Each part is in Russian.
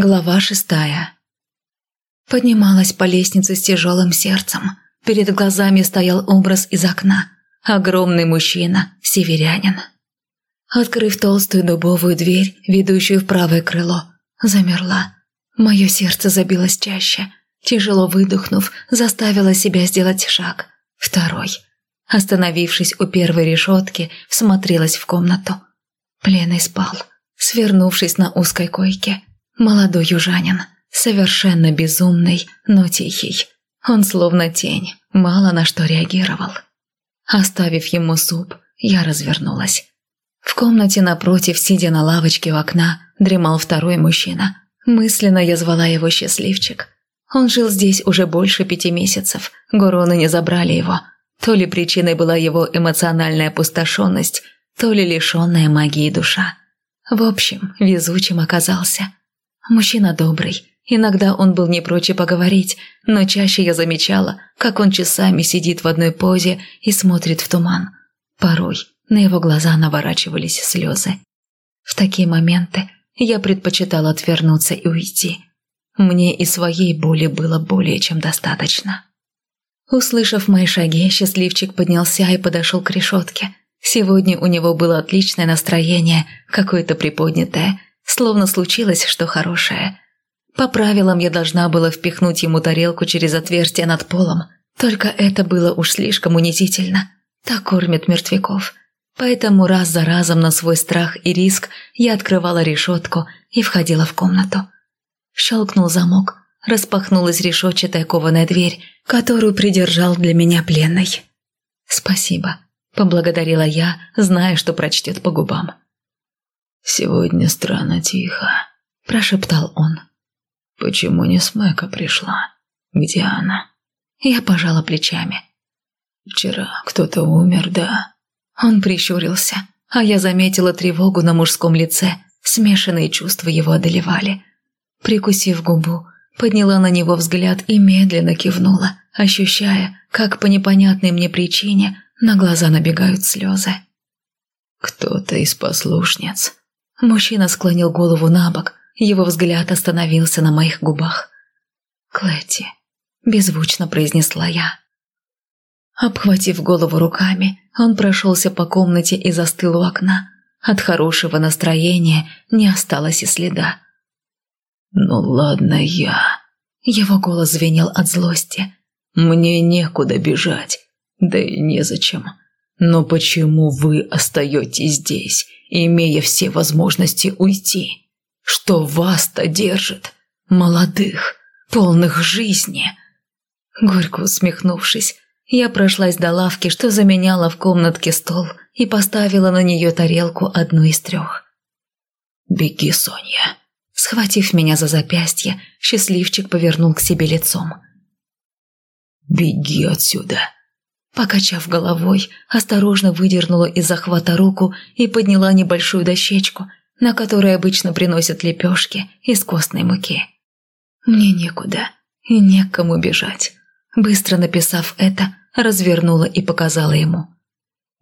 Глава шестая. Поднималась по лестнице с тяжелым сердцем. Перед глазами стоял образ из окна. Огромный мужчина, северянин. Открыв толстую дубовую дверь, ведущую в правое крыло, замерла. Мое сердце забилось чаще. Тяжело выдохнув, заставила себя сделать шаг. Второй. Остановившись у первой решетки, всмотрелась в комнату. Пленный спал, свернувшись на узкой койке – Молодой южанин, совершенно безумный, но тихий. Он словно тень, мало на что реагировал. Оставив ему суп, я развернулась. В комнате напротив, сидя на лавочке у окна, дремал второй мужчина. Мысленно я звала его «Счастливчик». Он жил здесь уже больше пяти месяцев, гуроны не забрали его. То ли причиной была его эмоциональная опустошенность, то ли лишенная магии душа. В общем, везучим оказался – Мужчина добрый. Иногда он был не прочь поговорить, но чаще я замечала, как он часами сидит в одной позе и смотрит в туман. Порой на его глаза наворачивались слезы. В такие моменты я предпочитала отвернуться и уйти. Мне и своей боли было более чем достаточно. Услышав мои шаги, счастливчик поднялся и подошел к решетке. Сегодня у него было отличное настроение, какое-то приподнятое – словно случилось что хорошее. По правилам я должна была впихнуть ему тарелку через отверстие над полом, только это было уж слишком унизительно. Так кормят мертвяков. Поэтому раз за разом на свой страх и риск я открывала решетку и входила в комнату. Щелкнул замок, распахнулась решетчатая кованая дверь, которую придержал для меня пленный. «Спасибо», – поблагодарила я, зная, что прочтет по губам. «Сегодня странно тихо», – прошептал он. «Почему не Смэка пришла? Где она?» Я пожала плечами. «Вчера кто-то умер, да?» Он прищурился, а я заметила тревогу на мужском лице. Смешанные чувства его одолевали. Прикусив губу, подняла на него взгляд и медленно кивнула, ощущая, как по непонятной мне причине на глаза набегают слезы. «Кто-то из послушниц Мужчина склонил голову на бок, его взгляд остановился на моих губах. «Клэти», – беззвучно произнесла я. Обхватив голову руками, он прошелся по комнате и застыл у окна. От хорошего настроения не осталось и следа. «Ну ладно я...» Его голос звенел от злости. «Мне некуда бежать, да и незачем. Но почему вы остаетесь здесь имея все возможности уйти. Что вас-то держит, молодых, полных жизни?» Горько усмехнувшись, я прошлась до лавки, что заменяла в комнатке стол, и поставила на нее тарелку одну из трех. «Беги, Соня!» Схватив меня за запястье, счастливчик повернул к себе лицом. «Беги отсюда!» Покачав головой, осторожно выдернула из захвата руку и подняла небольшую дощечку, на которой обычно приносят лепешки из костной муки. Мне некуда и не к кому бежать. Быстро написав это, развернула и показала ему.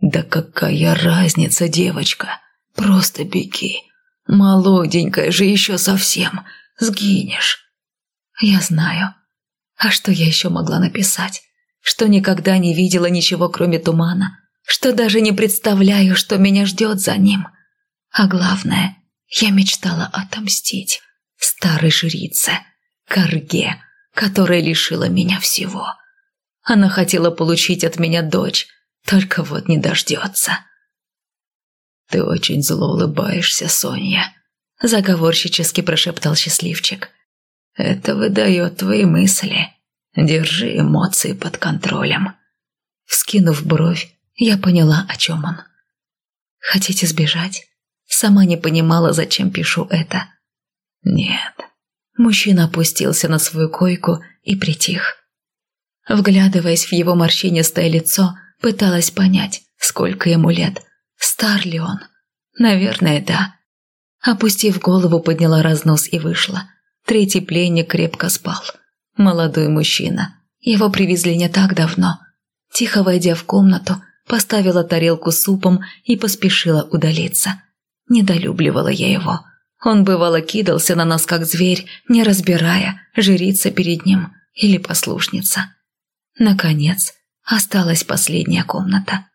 «Да какая разница, девочка? Просто беги. Молоденькая же еще совсем. Сгинешь». «Я знаю. А что я еще могла написать? Что никогда не видела ничего, кроме тумана, что даже не представляю, что меня ждет за ним. А главное, я мечтала отомстить старой жрице, Карге, которая лишила меня всего. Она хотела получить от меня дочь, только вот не дождется. «Ты очень зло улыбаешься, Соня», – заговорщически прошептал счастливчик. «Это выдает твои мысли». Держи эмоции под контролем. Вскинув бровь, я поняла, о чем он. Хотите сбежать? Сама не понимала, зачем пишу это. Нет. Мужчина опустился на свою койку и притих. Вглядываясь в его морщинистое лицо, пыталась понять, сколько ему лет. Стар ли он? Наверное, да. Опустив голову, подняла разнос и вышла. Третий пленник крепко спал. Молодой мужчина. Его привезли не так давно. Тихо войдя в комнату, поставила тарелку супом и поспешила удалиться. Недолюбливала я его. Он бывало кидался на нас, как зверь, не разбирая, жрица перед ним или послушница. Наконец, осталась последняя комната.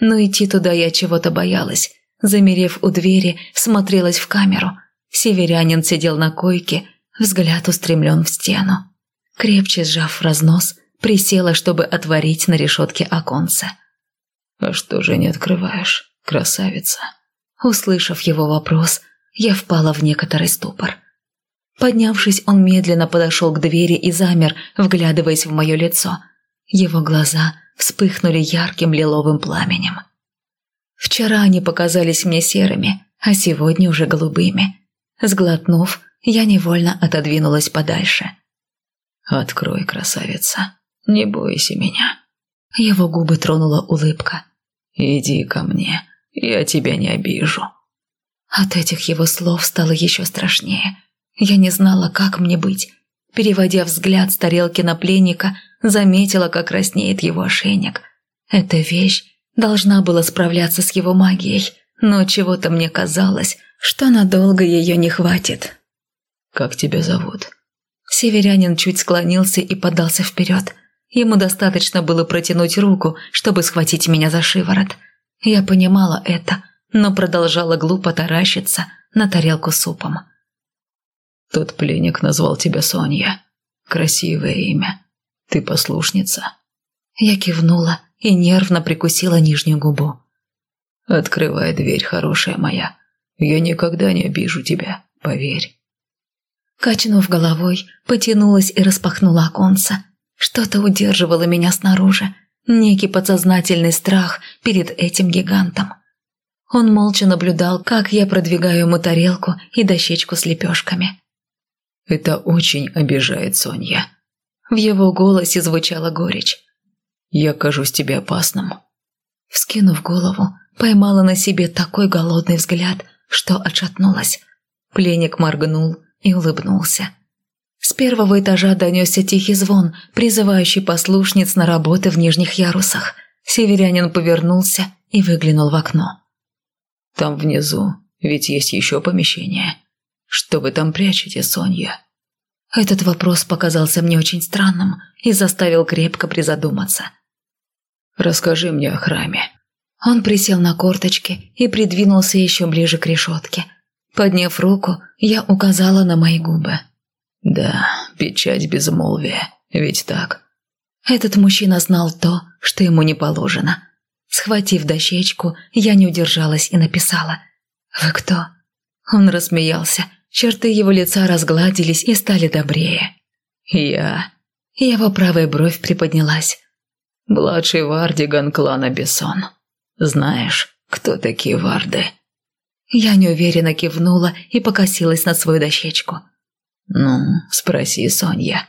Но идти туда я чего-то боялась. Замерев у двери, смотрелась в камеру. Северянин сидел на койке, взгляд устремлен в стену. Крепче сжав разнос, присела, чтобы отворить на решетке оконце. «А что же не открываешь, красавица?» Услышав его вопрос, я впала в некоторый ступор. Поднявшись, он медленно подошел к двери и замер, вглядываясь в мое лицо. Его глаза вспыхнули ярким лиловым пламенем. Вчера они показались мне серыми, а сегодня уже голубыми. Сглотнув, я невольно отодвинулась подальше. «Открой, красавица, не бойся меня». Его губы тронула улыбка. «Иди ко мне, я тебя не обижу». От этих его слов стало еще страшнее. Я не знала, как мне быть. Переводя взгляд с тарелки на пленника, заметила, как краснеет его ошейник. Эта вещь должна была справляться с его магией, но чего-то мне казалось, что надолго ее не хватит. «Как тебя зовут?» Северянин чуть склонился и подался вперед. Ему достаточно было протянуть руку, чтобы схватить меня за шиворот. Я понимала это, но продолжала глупо таращиться на тарелку супом. «Тот пленник назвал тебя Соня. Красивое имя. Ты послушница?» Я кивнула и нервно прикусила нижнюю губу. «Открывай дверь, хорошая моя. Я никогда не обижу тебя, поверь». Качнув головой, потянулась и распахнула оконце. Что-то удерживало меня снаружи. Некий подсознательный страх перед этим гигантом. Он молча наблюдал, как я продвигаю ему тарелку и дощечку с лепешками. «Это очень обижает Соня». В его голосе звучала горечь. «Я кажусь тебе опасным». Вскинув голову, поймала на себе такой голодный взгляд, что отшатнулась. Пленник моргнул и улыбнулся. С первого этажа донесся тихий звон, призывающий послушниц на работы в нижних ярусах. Северянин повернулся и выглянул в окно. Там внизу, ведь есть еще помещение. Что вы там прячете, Соня?» Этот вопрос показался мне очень странным и заставил крепко призадуматься. «Расскажи мне о храме». Он присел на корточки и придвинулся еще ближе к решетке. Подняв руку, я указала на мои губы. «Да, печать безмолвия, ведь так?» Этот мужчина знал то, что ему не положено. Схватив дощечку, я не удержалась и написала «Вы кто?» Он рассмеялся, черты его лица разгладились и стали добрее. «Я...» Его правая бровь приподнялась. «Младший вардиган клана Бессон. Знаешь, кто такие варды?» Я неуверенно кивнула и покосилась на свою дощечку. «Ну, спроси, Соня».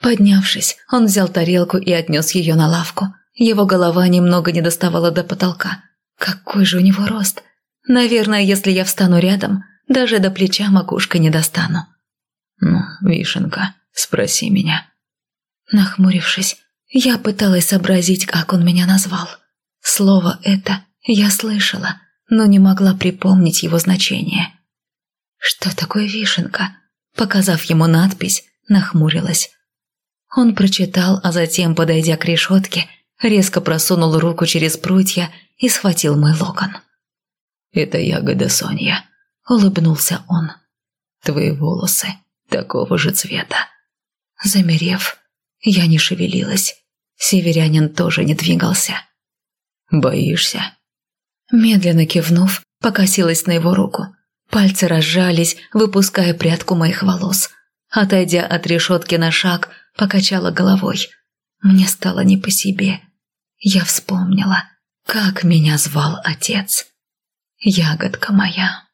Поднявшись, он взял тарелку и отнес ее на лавку. Его голова немного не доставала до потолка. Какой же у него рост! Наверное, если я встану рядом, даже до плеча макушка не достану. «Ну, Вишенка, спроси меня». Нахмурившись, я пыталась сообразить, как он меня назвал. Слово это я слышала, но не могла припомнить его значение. «Что такое вишенка?» Показав ему надпись, нахмурилась. Он прочитал, а затем, подойдя к решетке, резко просунул руку через прутья и схватил мой локон. «Это ягода Соня», — улыбнулся он. «Твои волосы такого же цвета». Замерев, я не шевелилась. Северянин тоже не двигался. «Боишься?» Медленно кивнув, покосилась на его руку. Пальцы разжались, выпуская прядку моих волос. Отойдя от решетки на шаг, покачала головой. Мне стало не по себе. Я вспомнила, как меня звал отец. Ягодка моя.